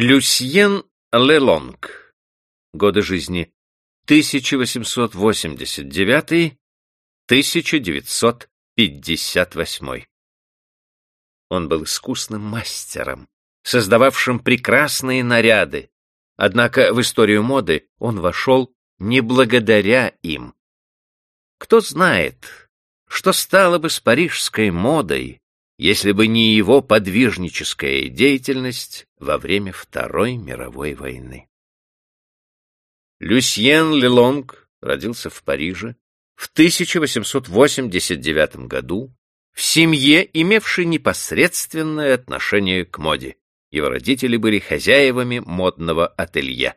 Люсьен Лелонг. Годы жизни 1889-1958. Он был искусным мастером, создававшим прекрасные наряды, однако в историю моды он вошел не благодаря им. Кто знает, что стало бы с парижской модой, если бы не его подвижническая деятельность во время Второй мировой войны. Люсьен Лелонг родился в Париже в 1889 году в семье, имевшей непосредственное отношение к моде. Его родители были хозяевами модного ателье.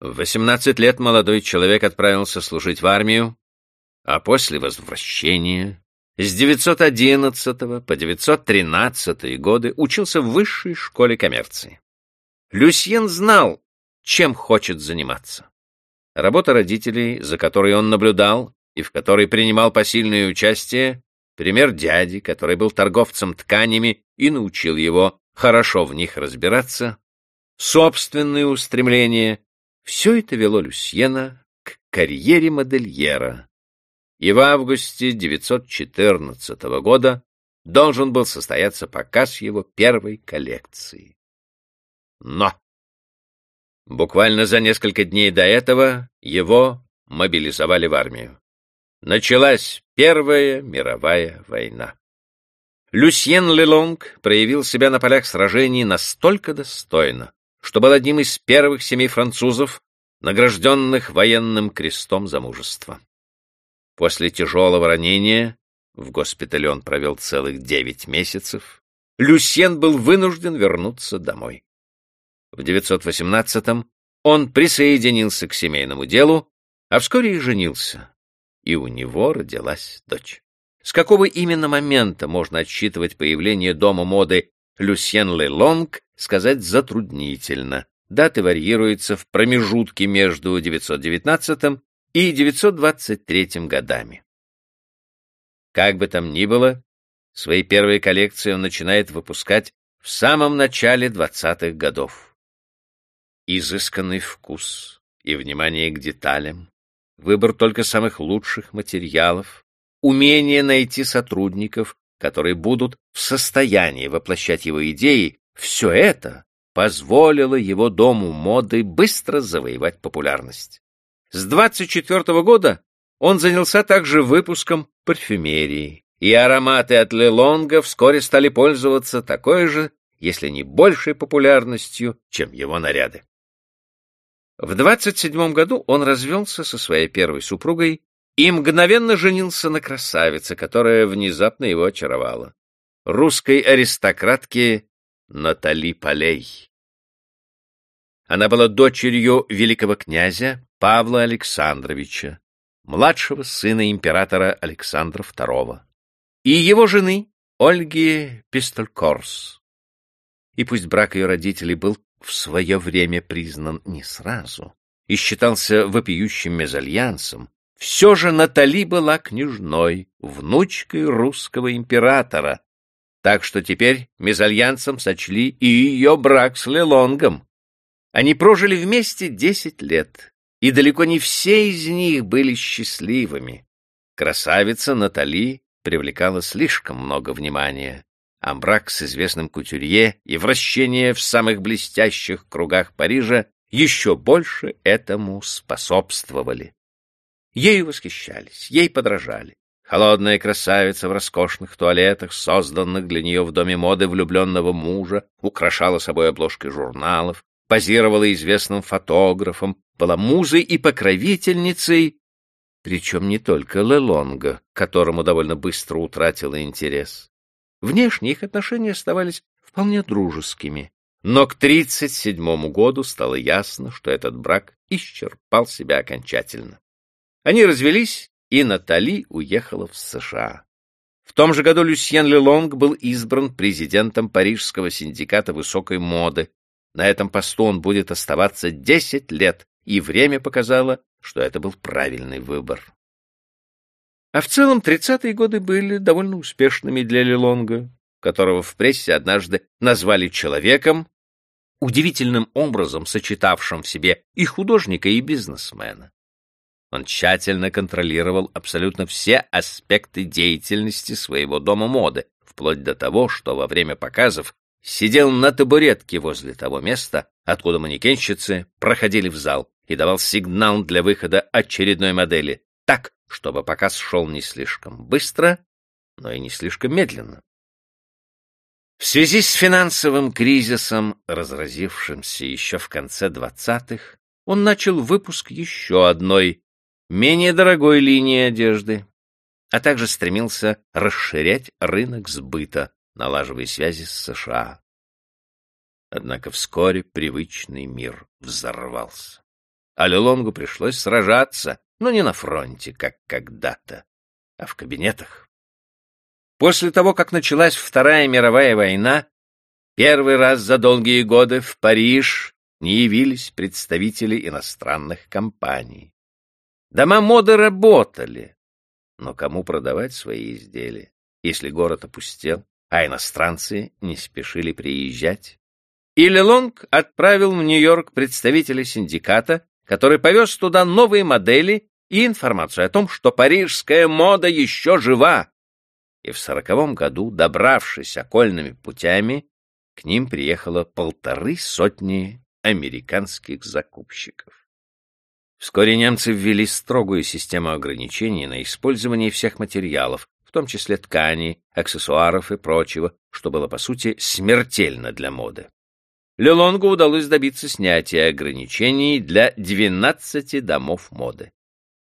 В 18 лет молодой человек отправился служить в армию, а после возвращения с 911 по 913 годы учился в высшей школе коммерции. Люсьен знал, чем хочет заниматься. Работа родителей, за которой он наблюдал и в которой принимал посильное участие, пример дяди, который был торговцем тканями и научил его хорошо в них разбираться, собственные устремления — все это вело Люсьена к карьере модельера, и в августе 914 года должен был состояться показ его первой коллекции. Но буквально за несколько дней до этого его мобилизовали в армию. Началась Первая мировая война. Люсьен Лелонг проявил себя на полях сражений настолько достойно, что был одним из первых семи французов, награжденных военным крестом за мужество. После тяжелого ранения, в госпитале он провел целых девять месяцев, Люсьен был вынужден вернуться домой. В 918-м он присоединился к семейному делу, а вскоре и женился, и у него родилась дочь. С какого именно момента можно отсчитывать появление дома моды Люсьен Лелонг, сказать затруднительно. Даты варьируются в промежутке между 919 и 923 годами. Как бы там ни было, свои первые коллекции он начинает выпускать в самом начале 20-х годов. Изысканный вкус и внимание к деталям, выбор только самых лучших материалов, умение найти сотрудников, которые будут в состоянии воплощать его идеи, все это позволило его дому моды быстро завоевать популярность. С 24 -го года он занялся также выпуском парфюмерии, и ароматы от Лелонга вскоре стали пользоваться такой же, если не большей популярностью, чем его наряды. В 27 году он развелся со своей первой супругой и мгновенно женился на красавице, которая внезапно его очаровала, русской аристократке Натали Полей. Она была дочерью великого князя Павла Александровича, младшего сына императора Александра II, и его жены Ольги Пистолькорс. И пусть брак ее родителей был в свое время признан не сразу и считался вопиющим мезальянсом, все же Натали была княжной, внучкой русского императора, так что теперь мезальянсом сочли и ее брак с Лелонгом. Они прожили вместе десять лет, и далеко не все из них были счастливыми. Красавица Натали привлекала слишком много внимания, а брак с известным кутюрье и вращение в самых блестящих кругах Парижа еще больше этому способствовали. Ею восхищались, ей подражали. Холодная красавица в роскошных туалетах, созданных для нее в доме моды влюбленного мужа, украшала собой обложкой журналов, позировала известным фотографом, была музой и покровительницей, причем не только Лелонга, которому довольно быстро утратила интерес. Внешне их отношения оставались вполне дружескими, но к 37 году стало ясно, что этот брак исчерпал себя окончательно. Они развелись, и Натали уехала в США. В том же году Люсьен Лелонг был избран президентом Парижского синдиката высокой моды, на этом посту он будет оставаться десять лет, и время показало, что это был правильный выбор. А в целом тридцатые годы были довольно успешными для Лелонга, которого в прессе однажды назвали человеком, удивительным образом сочетавшим в себе и художника, и бизнесмена. Он тщательно контролировал абсолютно все аспекты деятельности своего дома моды, вплоть до того, что во время показов сидел на табуретке возле того места, откуда манекенщицы проходили в зал, и давал сигнал для выхода очередной модели, так, чтобы показ шел не слишком быстро, но и не слишком медленно. В связи с финансовым кризисом, разразившимся еще в конце двадцатых, он начал выпуск еще одной, менее дорогой линии одежды, а также стремился расширять рынок сбыта, налаживая связи с США. Однако вскоре привычный мир взорвался. А Лелонгу пришлось сражаться, но не на фронте, как когда-то, а в кабинетах. После того, как началась Вторая мировая война, первый раз за долгие годы в Париж не явились представители иностранных компаний. Дома моды работали, но кому продавать свои изделия, если город опустел, а иностранцы не спешили приезжать? И Лелонг отправил в Нью-Йорк представителя синдиката, который повез туда новые модели и информацию о том, что парижская мода еще жива. И в сороковом году, добравшись окольными путями, к ним приехало полторы сотни американских закупщиков. Вскоре немцы ввели строгую систему ограничений на использование всех материалов, в том числе тканей, аксессуаров и прочего, что было, по сути, смертельно для моды. Лелонгу удалось добиться снятия ограничений для 12 домов моды.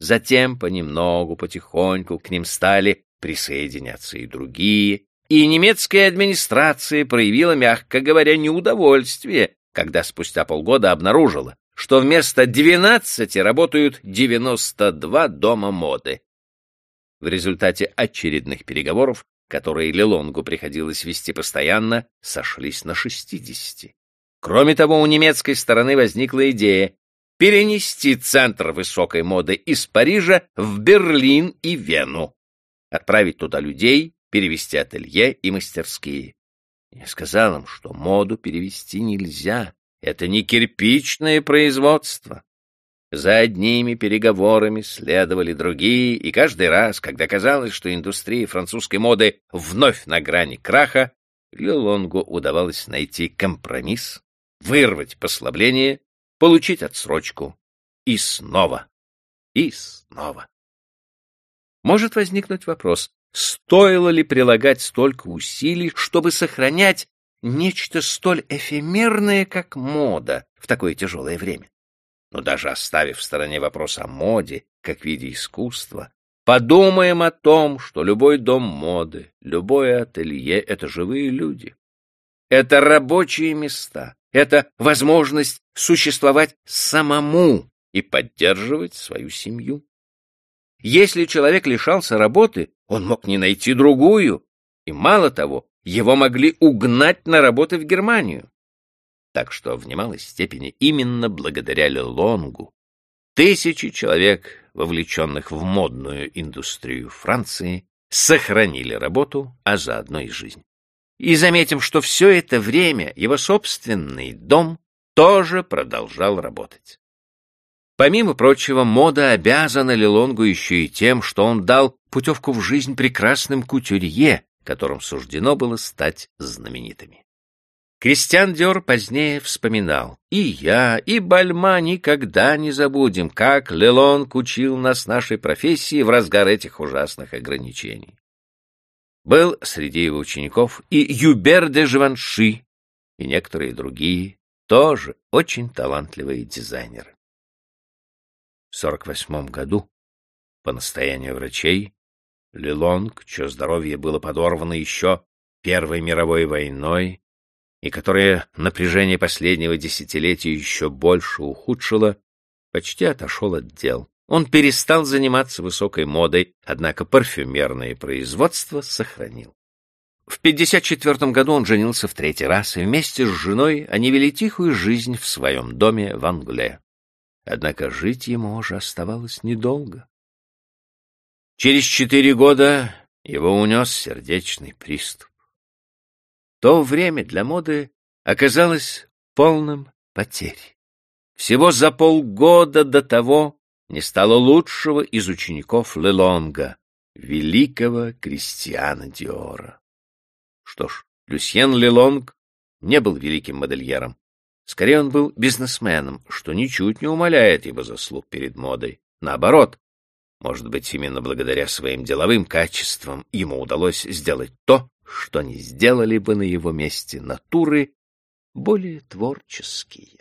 Затем понемногу, потихоньку к ним стали присоединяться и другие, и немецкая администрация проявила, мягко говоря, неудовольствие, когда спустя полгода обнаружила, что вместо 12 работают 92 дома моды. В результате очередных переговоров, которые Лелонгу приходилось вести постоянно, сошлись на 60. Кроме того, у немецкой стороны возникла идея перенести центр высокой моды из Парижа в Берлин и Вену, отправить туда людей, перевести ателье и мастерские. Я сказал им, что моду перевести нельзя, это не кирпичное производство. За одними переговорами следовали другие, и каждый раз, когда казалось, что индустрия французской моды вновь на грани краха, Лилонгу удавалось найти компромисс, вырвать послабление, получить отсрочку. И снова. И снова. Может возникнуть вопрос, стоило ли прилагать столько усилий, чтобы сохранять нечто столь эфемерное, как мода в такое тяжелое время. Но даже оставив в стороне вопрос о моде как виде искусства, подумаем о том, что любой дом моды, любое ателье — это живые люди. Это рабочие места, это возможность существовать самому и поддерживать свою семью. Если человек лишался работы, он мог не найти другую, и мало того, его могли угнать на работы в Германию. Так что в немалой степени именно благодаря Лелонгу тысячи человек, вовлеченных в модную индустрию Франции, сохранили работу, а заодно и жизнь. И заметим, что все это время его собственный дом тоже продолжал работать. Помимо прочего, мода обязана Лелонгу еще и тем, что он дал путевку в жизнь прекрасным кутюрье, которым суждено было стать знаменитыми. Кристиан Диор позднее вспоминал, и я, и Бальма никогда не забудем, как Лелонг учил нас нашей профессии в разгар этих ужасных ограничений. Был среди его учеников и Юбер де Живанши, и некоторые другие, тоже очень талантливые дизайнеры. В 48 году, по настоянию врачей, Лилонг, чье здоровье было подорвано еще Первой мировой войной, и которое напряжение последнего десятилетия еще больше ухудшило, почти отошел от дел. Он перестал заниматься высокой модой, однако парфюмерное производство сохранил. В 54 году он женился в третий раз, и вместе с женой они вели тихую жизнь в своем доме в Англе. Однако жить ему уже оставалось недолго. Через четыре года его унес сердечный приступ. То время для моды оказалось полным потерь. Всего за полгода до того не стало лучшего из учеников Лелонга, великого Кристиана Диора. Что ж, Люсьен Лелонг не был великим модельером. Скорее, он был бизнесменом, что ничуть не умаляет его заслуг перед модой. Наоборот, может быть, именно благодаря своим деловым качествам ему удалось сделать то, что не сделали бы на его месте натуры более творческие.